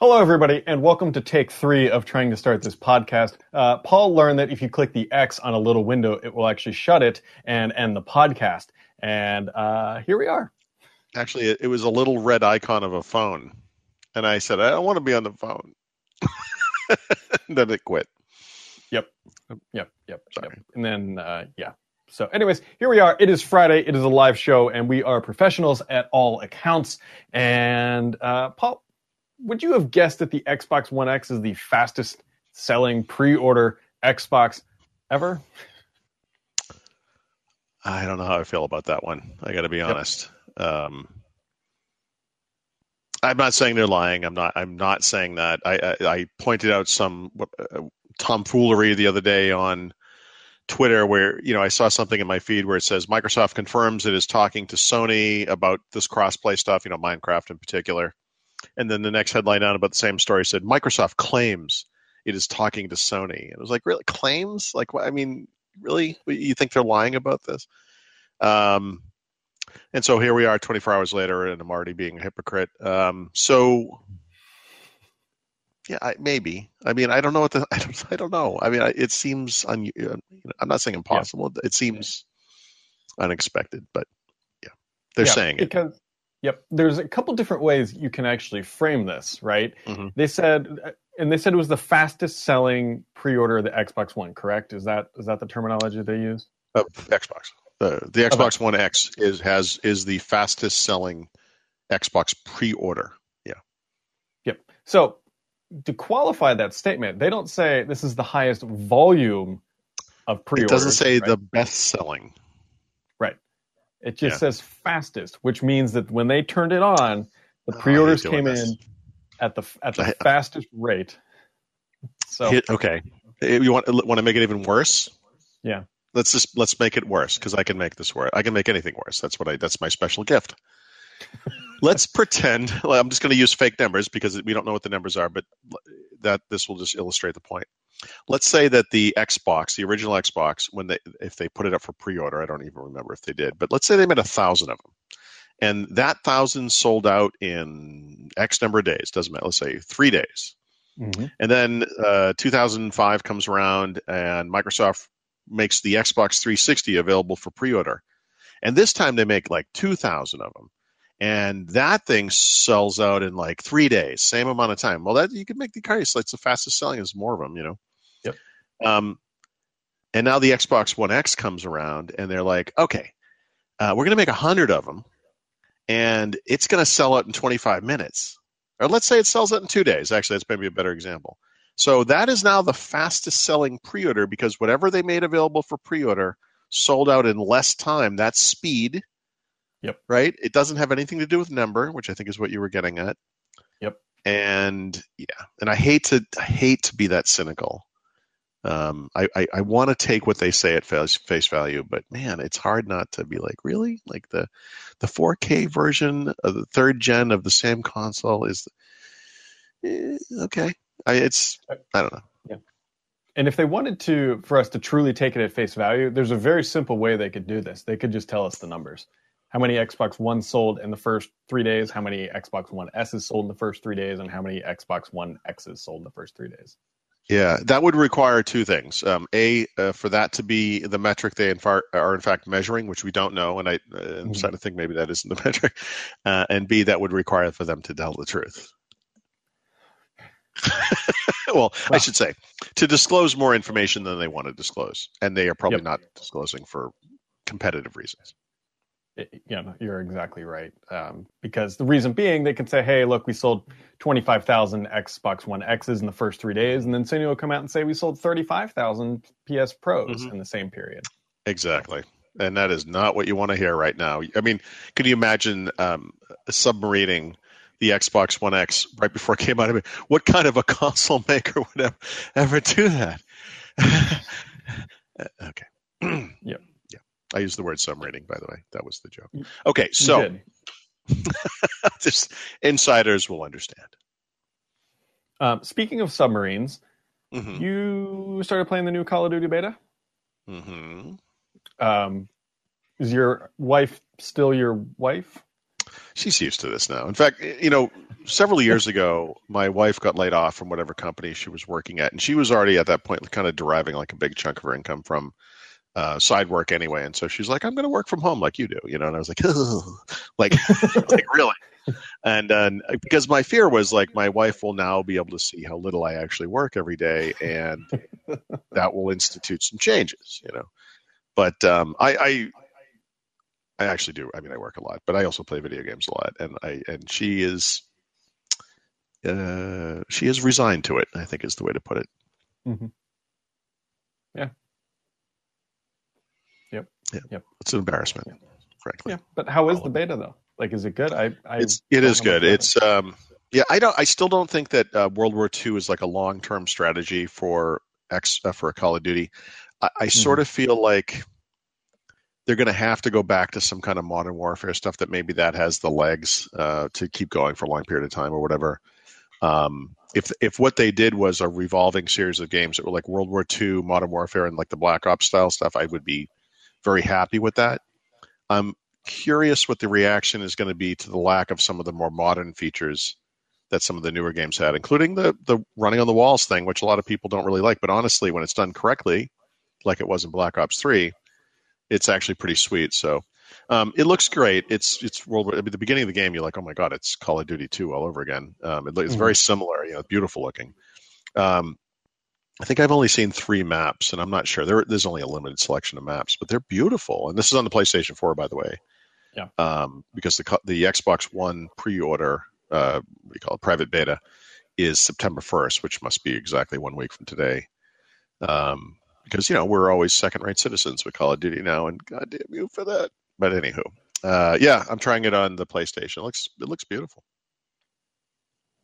Hello, everybody, and welcome to take three of trying to start this podcast. Uh, Paul learned that if you click the X on a little window, it will actually shut it and end the podcast. And uh, here we are. Actually, it, was a little red icon of a phone. And I said, I don't want to be on the phone. then it quit. Yep. Yep. Yep. Sorry. Yep. And then, uh, yeah. So, anyways, here we are. It is Friday. It is a live show, and we are professionals at all accounts. And uh, Paul, would you have guessed that the Xbox One X is the fastest selling pre-order Xbox ever? I don't know how I feel about that one. I got to be honest. Yep. Um, I'm not saying they're lying. I'm not. I'm not saying that. I I, I pointed out some uh, tomfoolery the other day on Twitter where you know I saw something in my feed where it says Microsoft confirms it is talking to Sony about this crossplay stuff. You know, Minecraft in particular. And then the next headline down about the same story said Microsoft claims it is talking to Sony. And it was like, really claims? Like, I mean, really? You think they're lying about this? Um, and so here we are 24 hours later, and I'm already being a hypocrite. Um, so, yeah, I, maybe. I mean, I don't know what the. I don't. I don't know. I mean, it seems. Un, I'm not saying impossible. Yeah. It seems unexpected, but yeah, they're yeah, saying it because Yep. There's a couple different ways you can actually frame this, right? Mm-hmm. They said and they said it was the fastest selling pre-order of the Xbox One, correct? Is that is that the terminology they use? Of Xbox. The the Xbox okay. One X is has is the fastest selling Xbox pre-order. Yeah. Yep. So to qualify that statement, they don't say this is the highest volume of pre-orders. It doesn't say right? the best selling. It just yeah. says fastest, which means that when they turned it on, the oh, pre-orders came this. in at the at the fastest rate. So okay, you want want to make it even worse? Yeah. Let's just let's make it worse because I can make this worse. I can make anything worse. That's what I. That's my special gift. Let's pretend. Well, I'm just going to use fake numbers because we don't know what the numbers are, but that this will just illustrate the point let's say that the Xbox, the original Xbox, when they if they put it up for pre-order, I don't even remember if they did, but let's say they made a thousand of them, and that thousand sold out in X number of days. Doesn't matter. Let's say three days, mm-hmm. and then uh, 2005 comes around, and Microsoft makes the Xbox 360 available for pre-order, and this time they make like 2,000 of them. And that thing sells out in like three days, same amount of time. Well, that you could make the case. That's the fastest selling. Is more of them, you know. Um, and now the Xbox One X comes around, and they're like, okay, uh, we're going to make a hundred of them, and it's going to sell out in 25 minutes. Or let's say it sells out in two days. Actually, that's maybe a better example. So that is now the fastest selling pre-order because whatever they made available for pre-order sold out in less time. That's speed. Yep. Right. It doesn't have anything to do with number, which I think is what you were getting at. Yep. And yeah, and I hate to I hate to be that cynical, um, I, I, I want to take what they say at face, face value, but man, it's hard not to be like, really? Like the the 4K version of the third gen of the same console is eh, okay. I, it's I don't know. Yeah. And if they wanted to, for us to truly take it at face value, there's a very simple way they could do this. They could just tell us the numbers. How many Xbox One sold in the first three days? How many Xbox One S's sold in the first three days? And how many Xbox One X's sold in the first three days? Yeah, that would require two things. Um, a, uh, for that to be the metric they in far, are in fact measuring, which we don't know, and I, uh, I'm starting to think maybe that isn't the metric. Uh, and B, that would require for them to tell the truth. well, I should say to disclose more information than they want to disclose, and they are probably yep. not disclosing for competitive reasons yeah, you're exactly right. Um, because the reason being, they can say, "Hey, look, we sold 25,000 Xbox One X's in the first three days," and then Sony will come out and say, "We sold 35,000 PS Pros mm-hmm. in the same period." Exactly, and that is not what you want to hear right now. I mean, could you imagine um, submarining the Xbox One X right before it came out? I mean, what kind of a console maker would ever, ever do that? okay. yep. I used the word submarine, by the way. That was the joke. Okay, so just insiders will understand. Um, speaking of submarines, mm-hmm. you started playing the new Call of Duty beta. Mm-hmm. Um, is your wife still your wife? She's used to this now. In fact, you know, several years ago, my wife got laid off from whatever company she was working at, and she was already at that point kind of deriving like a big chunk of her income from uh, side work anyway. And so she's like, "I'm going to work from home like you do," you know. And I was like, like, like really. And uh, because my fear was like my wife will now be able to see how little I actually work every day, and that will institute some changes, you know. But um, I, I I actually do. I mean, I work a lot, but I also play video games a lot, and I and she is, uh, she is resigned to it. I think is the way to put it. Mm-hmm. Yeah. Yep. Yeah. Yep. It's an embarrassment, Yeah. frankly. Yeah, but how is the beta though? Like, is it good? I, I It's it is good. It's um yeah. I don't. I still don't think that uh, World War II is like a long term strategy for X uh, for a Call of Duty. I, I sort of feel like they're going to have to go back to some kind of modern warfare stuff that maybe that has the legs uh, to keep going for a long period of time or whatever. Um, if if what they did was a revolving series of games that were like World War II, Modern Warfare, and like the Black Ops style stuff, I would be very happy with that. I'm curious what the reaction is going to be to the lack of some of the more modern features that some of the newer games had, including the the running on the walls thing, which a lot of people don't really like. But honestly, when it's done correctly, like it was in Black Ops Three, it's actually pretty sweet. So um, it looks great. It's it's World War. I mean, the beginning of the game, you're like, oh my god, it's Call of Duty 2 all over again. Um, it, it's Mhm. very similar. You know, beautiful looking. Um, I think I've only seen three maps, and I'm not sure. There, there's only a limited selection of maps, but they're beautiful. And this is on the PlayStation 4, by the way. Yeah. Um, because the the Xbox One pre-order, uh, we call it private beta, is September 1st, which must be exactly one week from today. Um, because you know we're always second-rate citizens with Call of Duty now, and goddamn you for that. But anywho, uh, yeah, I'm trying it on the PlayStation. It looks it looks beautiful.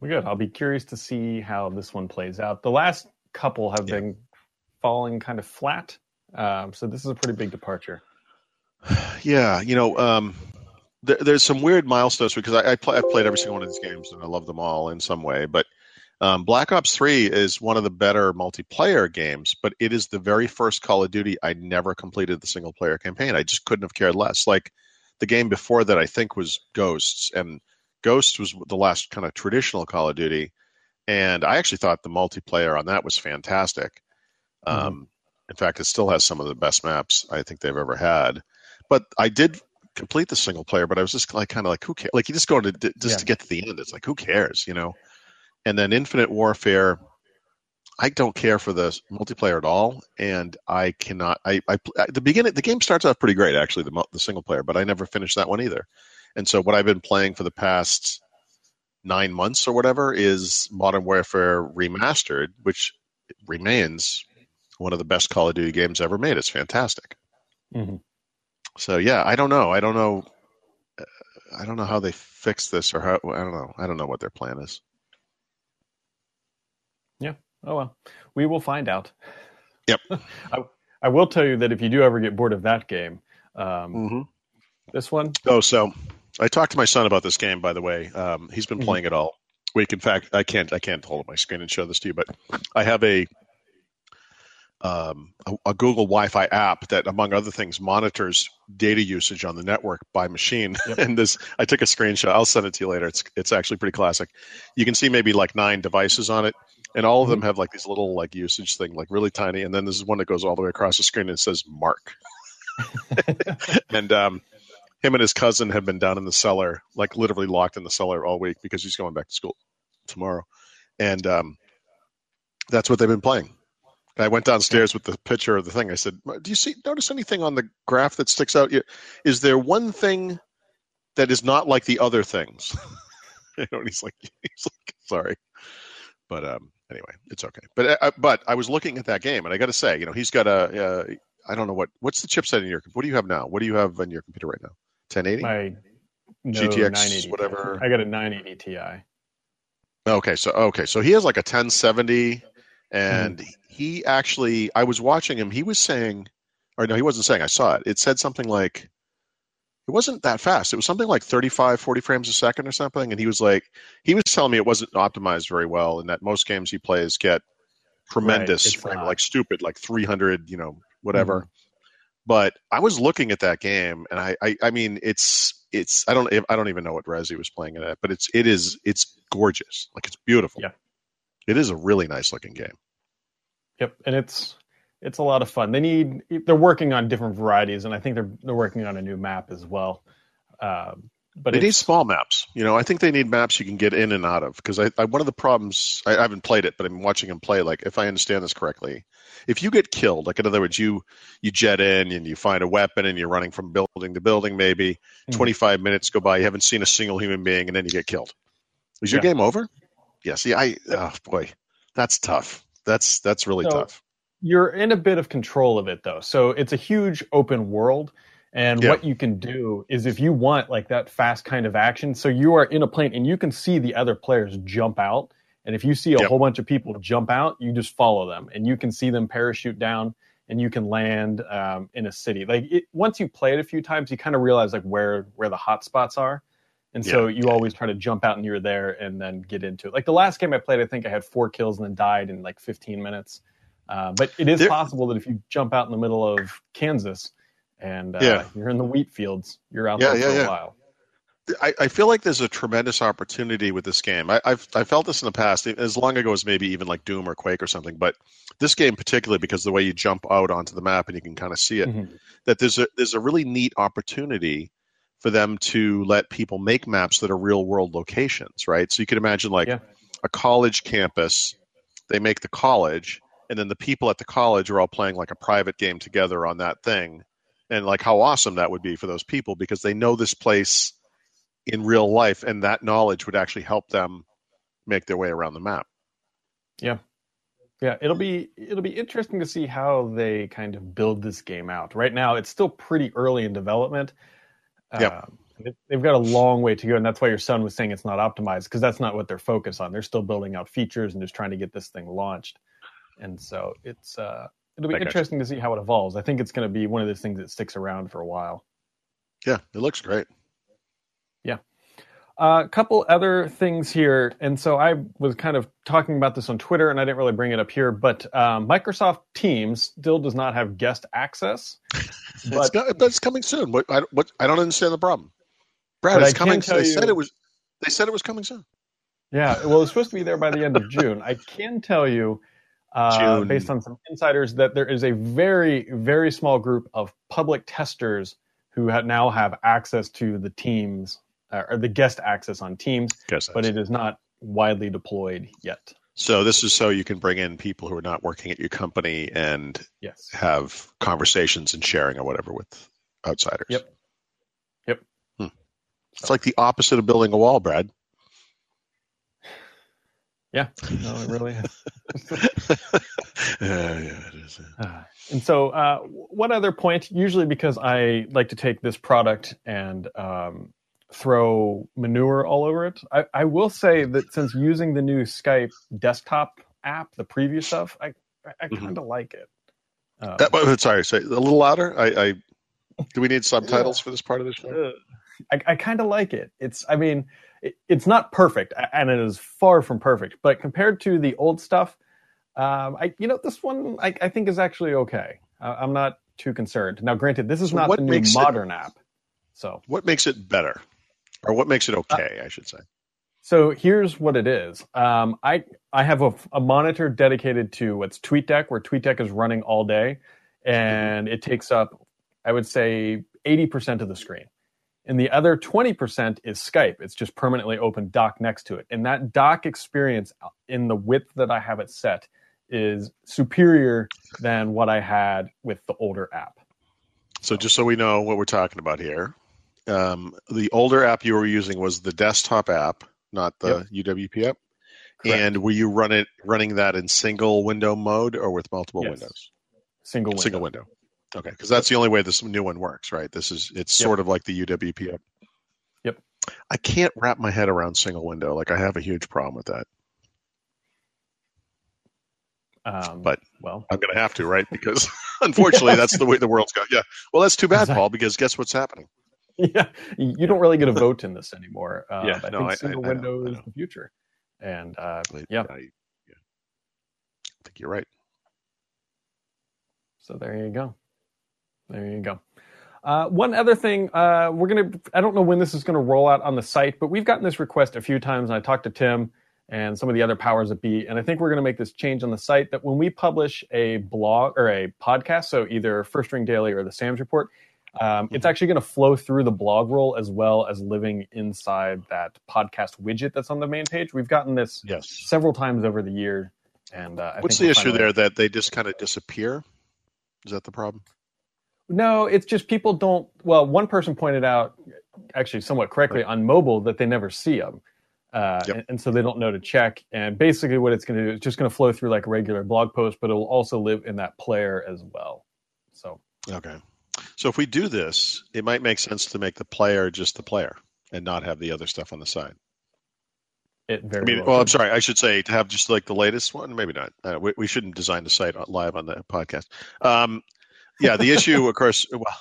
Well, good. I'll be curious to see how this one plays out. The last couple have Yeah. been falling kind of flat, um, so this is a pretty big departure. Yeah, you know, um, there, there's some weird milestones because I, I play, I've played every single one of these games and I love them all in some way. But um, Black Ops 3 is one of the better multiplayer games, but it is the very first Call of Duty I never completed the single player campaign. I just couldn't have cared less. Like the game before that, I think was Ghosts, and Ghosts was the last kind of traditional Call of Duty. And I actually thought the multiplayer on that was fantastic. Um, in fact, it still has some of the best maps I think they've ever had. But I did complete the single player, but I was just like kind of like who cares? Like you just go to just Yeah. to get to the end. It's like who cares, you know? And then Infinite Warfare, I don't care for the multiplayer at all, and I cannot. I, I the beginning the game starts off pretty great actually the the single player, but I never finished that one either. And so what I've been playing for the past nine months or whatever is Modern Warfare Remastered, which remains one of the best Call of Duty games ever made. It's fantastic. Mhm. So yeah, I don't know. I don't know. uh, I don't know how they fix this or how. I don't know. I don't know what their plan is. Yeah. Oh well, we will find out. Yep. I, I will tell you that if you do ever get bored of that game, um, Mm-hmm. this one, Oh, so I talked to my son about this game. By the way, um, he's been Mhm. playing it all week. In fact, I can't. I can't hold up my screen and show this to you, but I have a um, a, a Google Wi-Fi app that, among other things, monitors data usage on the network by machine. Yep. and this, I took a screenshot. I'll send it to you later. It's it's actually pretty classic. You can see maybe like nine devices on it, and all of them have like these little like usage thing, like really tiny. And then this is one that goes all the way across the screen and it says Mark. and um, him and his cousin have been down in the cellar, like literally locked in the cellar all week because he's going back to school tomorrow, and um, that's what they've been playing. I went downstairs with the picture of the thing. I said, "Do you see notice anything on the graph that sticks out? Is there one thing that is not like the other things?" you know, and he's like, "He's like, sorry." But um, anyway, it's okay. But uh, but I was looking at that game, and I got to say, you know, he's got a uh, I don't know what what's the chipset in your what do you have now? What do you have on your computer right now? 1080. my no, GTX 980 whatever. I got a 980 Ti. Okay, so okay, so he has like a 1070, and mm-hmm. he actually, I was watching him. He was saying, or no, he wasn't saying. I saw it. It said something like, it wasn't that fast. It was something like 35, 40 frames a second or something. And he was like, he was telling me it wasn't optimized very well, and that most games he plays get tremendous it's frame, like stupid, like 300, you know, whatever. Mm-hmm. But I was looking at that game, and I, I, I mean, it's it's I don't I don't even know what Resi was playing it at, but it's it is it's gorgeous. Like it's beautiful. Yeah. It is a really nice looking game. Yep, and it's it's a lot of fun. They need they're working on different varieties, and I think they're they're working on a new map as well. Um, but they need small maps. You know, I think they need maps you can get in and out of because I, I one of the problems I, I haven't played it, but I'm watching them play. Like, if I understand this correctly, if you get killed, like in other words, you you jet in and you find a weapon and you're running from building to building, maybe Mhm. 25 minutes go by, you haven't seen a single human being, and then you get killed. Is your Yeah. game over? Yeah. See, I oh boy, that's tough. That's that's really So- tough. you're in a bit of control of it though. So it's a huge open world. And Yeah. what you can do is if you want like that fast kind of action, so you are in a plane and you can see the other players jump out. And if you see a Yep. whole bunch of people jump out, you just follow them and you can see them parachute down and you can land um, in a city. Like it, once you play it a few times, you kind of realize like where where the hot spots are. And so Yeah. you always try to jump out and you're there and then get into it. Like the last game I played, I think I had four kills and then died in like 15 minutes. Uh, but it is There- possible that if you jump out in the middle of Kansas and uh, Yeah. you're in the wheat fields, you're out Yeah, there yeah, for a while. I, I feel like there's a tremendous opportunity with this game. I, I've I felt this in the past, as long ago as maybe even like Doom or Quake or something. But this game, particularly because the way you jump out onto the map and you can kind of see it, Mhm. that there's a there's a really neat opportunity for them to let people make maps that are real world locations, right? So you could imagine like Yeah. a college campus. They make the college, and then the people at the college are all playing like a private game together on that thing. And like how awesome that would be for those people because they know this place in real life, and that knowledge would actually help them make their way around the map. Yeah, Yeah. it'll be it'll be interesting to see how they kind of build this game out. Right now, it's still pretty early in development. yeah Um, they- they've got a long way to go, and that's why your son was saying it's not optimized because that's not what they're focused on. They're still building out features and just trying to get this thing launched. And so it's uh, it'll be I gotcha. interesting to see how it evolves. I think it's going to be one of those things that sticks around for a while. Yeah, it looks great. Yeah. A couple other things here, and so I was kind of talking about this on Twitter, and I didn't really bring it up here, but um, Microsoft Teams still does not have guest access. it's, But go- but it's coming soon. What I, what I don't understand the problem. Brad, it's I coming. can tell They said it was. They said it was coming soon. yeah, well, it's supposed to be there by the end of June. I can tell you, uh, based on some insiders, that there is a very, very small group of public testers who ha- now have access to the Teams uh, or the guest access on Teams, Guess but it is not widely deployed yet. So this is so you can bring in people who are not working at your company and Yes. have conversations and sharing or whatever with outsiders. Yep. Yep. Hmm. It's like the opposite of building a wall, Brad. Yeah. No, it really is. yeah, yeah, it is. Uh, and so, uh, one other point, usually because I like to take this product and um, throw manure all over it, I, I will say that since using the new Skype desktop app, the preview stuff, I, I, I kind of like it. Um, That, but- sorry, say a little louder. I, I do we need subtitles for this part of the show? I, I kind of like it. It's, I mean, it, it's not perfect, and it is far from perfect. But compared to the old stuff, um, I, you know, this one I, I think is actually okay. I, I'm not too concerned. Now, granted, this is So not the new makes it- modern app. So, What makes it better, or what makes it okay? I should say. so here's what it is. Um, I I have a, a monitor dedicated to what's TweetDeck, where TweetDeck is running all day, and it takes up, I would say, 80% of the screen. And the other 20% is Skype. It's just permanently open dock next to it. And that dock experience in the width that I have it set is superior than what I had with the older app. So just so we know what we're talking about here, um, the older app you were using was the desktop app, not the UWP app. Correct. And were you run it running that in single window mode or with multiple Yes. windows? single window. Single window. Okay, because that's the only way this new one works, right? This is it's Yep. sort of like the UWP app. Yep. I can't wrap my head around single window. Like I have a huge problem with that. Um, But- well, I'm going to have to, right? Because unfortunately, that's the way the world's going. Yeah. Well, that's too bad, Exactly. Paul. Because guess what's happening? yeah, you don't really get a vote in this anymore. Uh, Yeah, I no, think I- single I window I is the future. And uh, I- yeah, I, yeah. I think you're right. so there you go. There you go. Uh, one other thing, uh, we're gonna. I don't know when this is gonna roll out on the site, but we've gotten this request a few times, and I talked to Tim and some of the other powers that be, and I think we're gonna make this change on the site that when we publish a blog or a podcast, so either First Ring Daily or the Sam's Report, um, it's actually going to flow through the blog roll as well as living inside that podcast widget that's on the main page. We've gotten this Yes. several times over the year, and uh, What's the we're issue there that they just kind of disappear? Is that the problem? No, it's just people don't. Well, one person pointed out, actually somewhat correctly, on mobile that they never see them. Uh, Yep. and, and so they don't know to check. And basically, what it's going to do is just going to flow through like a regular blog post, but it will also live in that player as well. So Okay. So if we do this, it might make sense to make the player just the player and not have the other stuff on the side. it very I mean, well. well, I'm sorry, I should say to have just like the latest one. Maybe not. Uh, we, we shouldn't design the site live on the podcast. Um, yeah, the issue, of course. Well,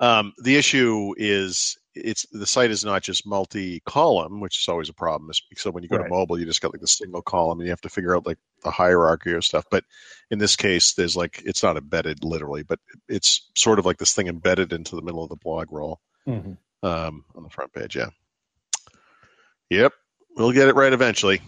um, the issue is it's the site is not just multi-column, which is always a problem. So when you go Right. to mobile, you just got like the single column, and you have to figure out like the hierarchy of stuff. But in this case, there's like it's not embedded literally, but it's sort of like this thing embedded into the middle of the blog roll Mhm. um, on the front page. Yeah. Yep, we'll get it right eventually.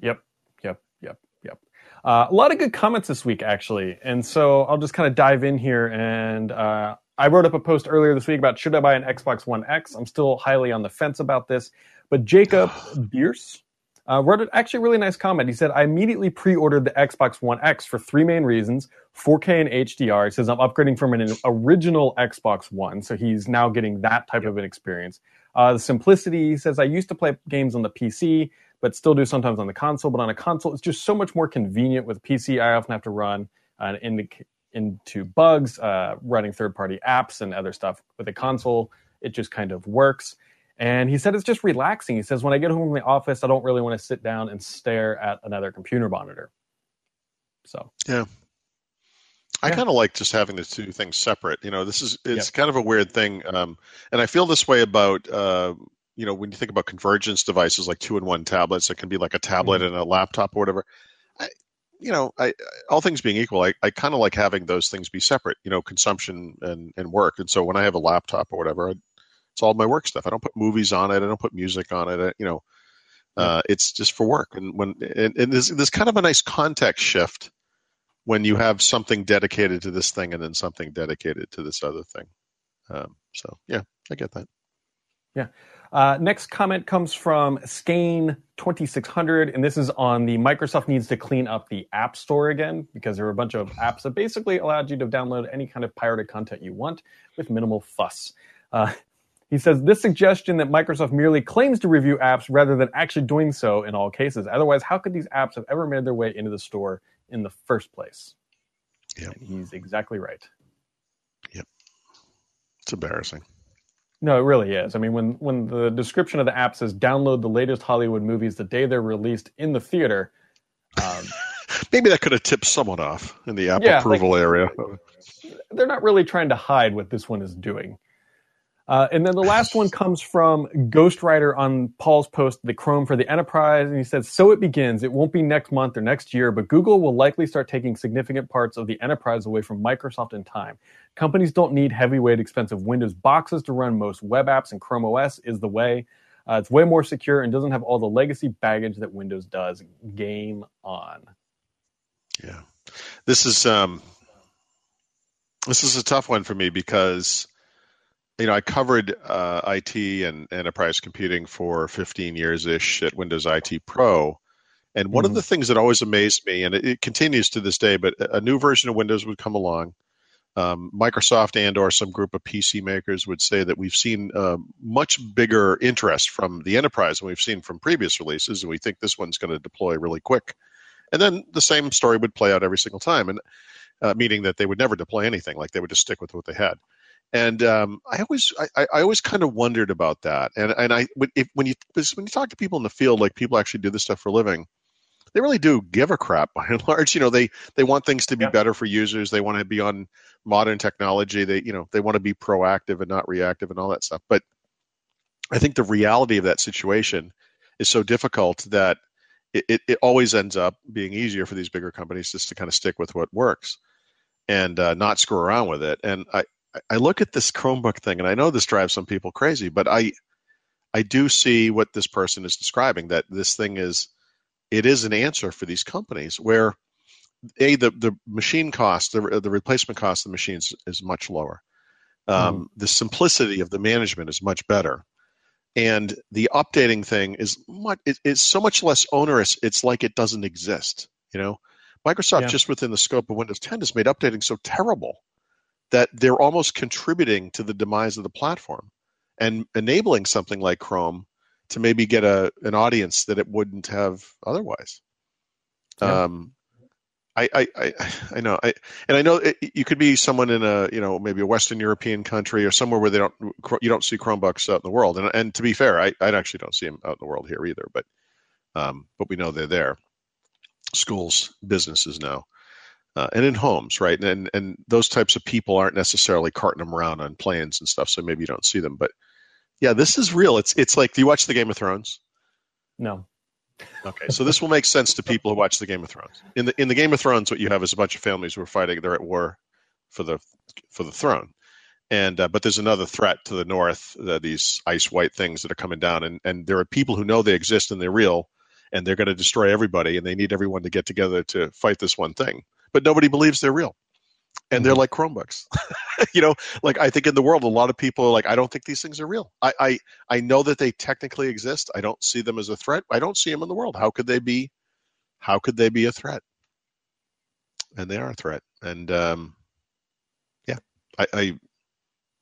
Yep, yep, yep, yep. Uh, a lot of good comments this week, actually. And so I'll just kind of dive in here. And uh, I wrote up a post earlier this week about should I buy an Xbox One X? I'm still highly on the fence about this. But Jacob Bierce uh, wrote an actually really nice comment. He said, I immediately pre ordered the Xbox One X for three main reasons 4K and HDR. He says, I'm upgrading from an original Xbox One. So he's now getting that type of an experience. Uh, the simplicity, he says, I used to play games on the PC, but still do sometimes on the console. But on a console, it's just so much more convenient. With PC, I often have to run uh, into, into bugs, uh, running third party apps and other stuff. With a console, it just kind of works. And he said it's just relaxing. He says, when I get home from the office, I don't really want to sit down and stare at another computer monitor. So, yeah. I Yeah. kind of like just having the two things separate. You know, this is it's kind of a weird thing, um, and I feel this way about uh, you know when you think about convergence devices like two in one tablets. It can be like a tablet and a laptop or whatever. I, you know, I all things being equal, I, I kind of like having those things be separate. You know, consumption and and work. And so when I have a laptop or whatever, I, it's all my work stuff. I don't put movies on it. I don't put music on it. I, you know, uh, it's just for work. And when and, and there's there's kind of a nice context shift when you have something dedicated to this thing and then something dedicated to this other thing. Um, so yeah, I get that. Uh, next comment comes from Skane2600, and this is on the Microsoft needs to clean up the App Store again because there are a bunch of apps that basically allowed you to download any kind of pirated content you want with minimal fuss. Uh, he says this suggestion that Microsoft merely claims to review apps rather than actually doing so in all cases. Otherwise, how could these apps have ever made their way into the store in the first place? Yep. And he's exactly right. Yep. It's embarrassing. No, it really is. I mean, when when the description of the app says download the latest Hollywood movies the day they're released in the theater, um, Maybe that could have tipped someone off in the app Yeah, approval area. they're not really trying to hide what this one is doing. Uh, and then the last one comes from Ghostwriter on Paul's post, the Chrome for the Enterprise. And he says, So it begins. It won't be next month or next year, but Google will likely start taking significant parts of the enterprise away from Microsoft in time. Companies don't need heavyweight, expensive Windows boxes to run most web apps, and Chrome OS is the way. Uh, it's way more secure and doesn't have all the legacy baggage that Windows does. Game on. Yeah, this is um, this is a tough one for me because you know I covered uh, IT and enterprise computing for 15 years ish at Windows IT Pro, and one of Mhm. the things that always amazed me, and it, it continues to this day, but a new version of Windows would come along. Um, Microsoft and or some group of PC makers would say that we've seen uh, much bigger interest from the enterprise than we've seen from previous releases, and we think this one's going to deploy really quick. And then the same story would play out every single time, and uh, meaning that they would never deploy anything, like they would just stick with what they had. And um, I always, I, I always kind of wondered about that. And and I, when- if, when you when you talk to people in the field, like people actually do this stuff for a living, they really do give a crap by and large. You know, they they want things to be Yeah. better for users. They want to be on modern technology. They you know they want to be proactive and not reactive and all that stuff. But I think the reality of that situation is so difficult that it, it, it always ends up being easier for these bigger companies just to kind of stick with what works and uh, not screw around with it. And I, I look at this Chromebook thing, and I know this drives some people crazy, but I I do see what this person is describing that this thing is it is an answer for these companies where a the the machine cost the the replacement cost of the machines is much lower. Um, mm. The simplicity of the management is much better, and the updating thing is much it, it's so much less onerous. It's like it doesn't exist. You know, Microsoft yeah. just within the scope of Windows 10 has made updating so terrible that they're almost contributing to the demise of the platform and enabling something like Chrome to maybe get a an audience that it wouldn't have otherwise. Yeah. Um, I, I, I, I know, I, and I know it, you could be someone in a, you know, maybe a Western European country or somewhere where they don't, you don't see Chromebooks out in the world. And, and to be fair, I, I actually don't see them out in the world here either, but, um, but we know they're there. Schools, businesses now uh, and in homes, right? And and those types of people aren't necessarily carting them around on planes and stuff, so maybe you don't see them. But yeah, this is real. It's it's like, do you watch the Game of Thrones? No. Okay, so this will make sense to people who watch the Game of Thrones. In the in the Game of Thrones, what you have is a bunch of families who are fighting. They're at war for the for the throne, and uh, but there's another threat to the north. Uh, these ice white things that are coming down, and and there are people who know they exist and they're real, and they're going to destroy everybody, and they need everyone to get together to fight this one thing but nobody believes they're real. And they're mm-hmm. like Chromebooks. you know, like I think in the world, a lot of people are like, I don't think these things are real. I, I, I know that they technically exist. I don't see them as a threat. I don't see them in the world. How could they be? How could they be a threat? And they are a threat. And um, yeah, I, I,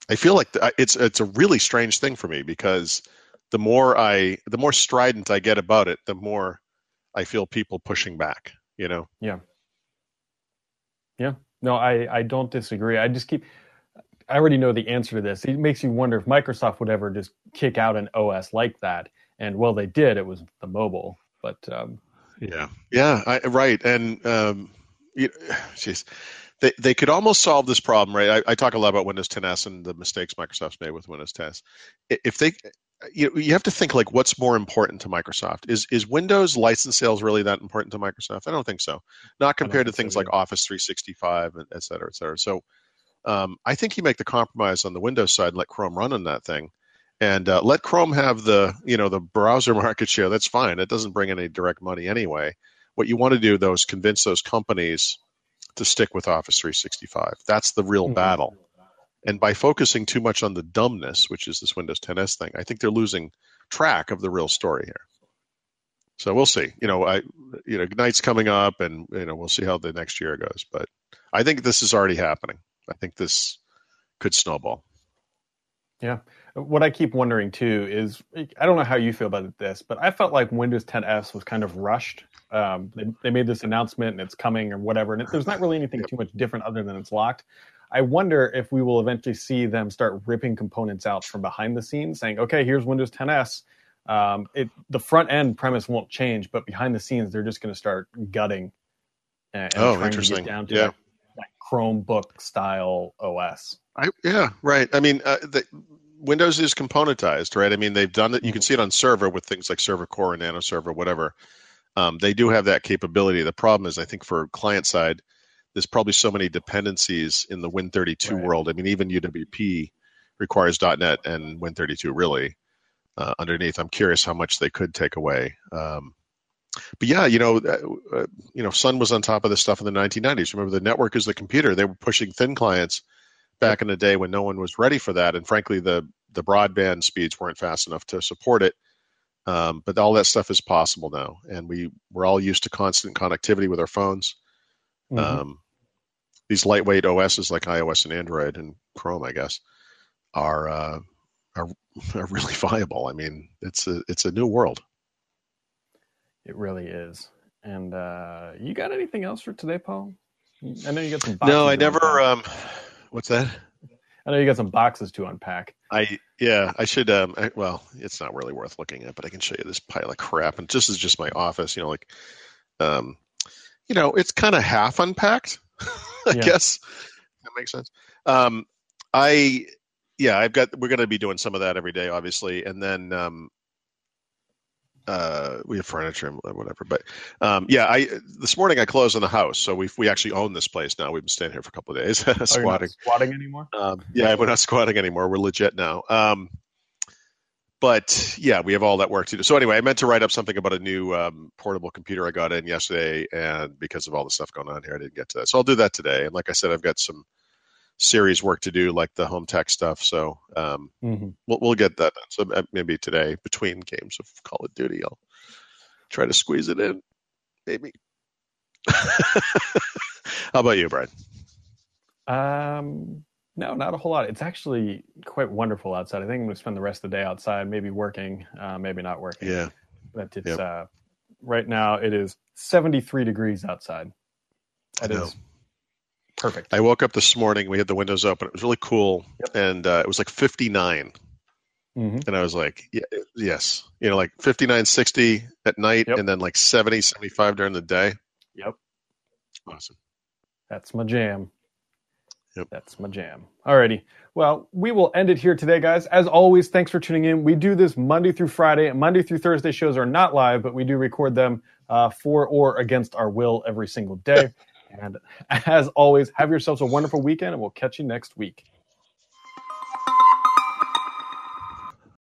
I feel like it's it's a really strange thing for me because the more I the more strident I get about it, the more I feel people pushing back. You know. Yeah. Yeah. No, I, I don't disagree. I just keep I already know the answer to this. It makes you wonder if Microsoft would ever just kick out an OS like that. And well, they did. It was the mobile, but um, yeah, yeah, I, right. And um, you, geez, they they could almost solve this problem, right? I, I, talk a lot about Windows 10 S and the mistakes Microsoft's made with Windows 10. If they you you have to think like what's more important to Microsoft is is Windows license sales really that important to Microsoft? I don't think so. Not compared to things so, like Office 365 and et cetera, et cetera. So um, I think you make the compromise on the Windows side and let Chrome run on that thing, and uh, let Chrome have the you know the browser market share. That's fine. It doesn't bring any direct money anyway. What you want to do though is convince those companies to stick with Office 365. That's the real mm-hmm. battle. And by focusing too much on the dumbness, which is this Windows 10 S thing, I think they're losing track of the real story here. So we'll see. You know, I you know, Ignite's coming up, and you know, we'll see how the next year goes. But I think this is already happening. I think this could snowball. Yeah. What I keep wondering too is I don't know how you feel about this, but I felt like Windows 10 S was kind of rushed. Um, they, they, made this announcement and it's coming or whatever, and it, there's not really anything too much different other than it's locked. I wonder if we will eventually see them start ripping components out from behind the scenes, saying, "Okay, here's Windows 10 S." Um, it the front end premise won't change, but behind the scenes, they're just going to start gutting and, and oh, trying to get down to yeah. that, that Chromebook style OS. I, yeah, right. I mean, uh, the, Windows is componentized, right? I mean, they've done it. You can mm-hmm. see it on server with things like Server Core and Nano Server, whatever. Um, they do have that capability. The problem is, I think, for client side there's probably so many dependencies in the Win32 right. world. I mean, even UWP requires .NET and Win32 really uh, underneath. I'm curious how much they could take away. Um, but yeah, you know, uh, uh you know, Sun was on top of this stuff in the 1990s. Remember, the network is the computer. They were pushing thin clients back in the day when no one was ready for that, and frankly, the the broadband speeds weren't fast enough to support it. Um, but all that stuff is possible now, and we we're all used to constant connectivity with our phones. Mm-hmm. Um, these lightweight OSs like iOS and Android and Chrome, I guess, are uh, are are really viable. I mean, it's a it's a new world. It really is. And uh, you got anything else for today, Paul? I know you got some. No, I never. Um, what's that? I know you got some boxes to unpack. I yeah, I should. Um, I, well, it's not really worth looking at, but I can show you this pile of crap. And this is just my office. You know, like, um, you know, it's kind of half unpacked. I yeah. guess that makes sense. Um, I yeah, I've got we're going to be doing some of that every day, obviously, and then um, uh, we have furniture and whatever. But um, yeah, I this morning I closed on the house, so we we actually own this place now. We've been staying here for a couple of days, squatting. Oh, squatting anymore? Um, yeah, we're not squatting anymore. We're legit now. Um, but yeah, we have all that work to do. So anyway, I meant to write up something about a new um, portable computer I got in yesterday, and because of all the stuff going on here, I didn't get to that. So I'll do that today. And like I said, I've got some series work to do, like the home tech stuff. So um, mm-hmm. we'll we'll get that done. So uh, maybe today, between games of Call of Duty, I'll try to squeeze it in. Maybe. How about you, Brian? Um, no, not a whole lot. It's actually quite wonderful outside. I think I'm going to spend the rest of the day outside, maybe working, uh, maybe not working. Yeah. But it's yep. uh, right now it is 73 degrees outside. That is perfect. I woke up this morning. We had the windows open. It was really cool, yep. and uh, it was like 59. Mm-hmm. And I was like, yeah, yes, you know, like 59, 60 at night, yep. and then like 70, 75 during the day. Yep. Awesome. That's my jam. Yep. That's my jam. Alrighty. Well, we will end it here today, guys. As always, thanks for tuning in. We do this Monday through Friday. Monday through Thursday shows are not live, but we do record them uh, for or against our will every single day. and as always, have yourselves a wonderful weekend, and we'll catch you next week.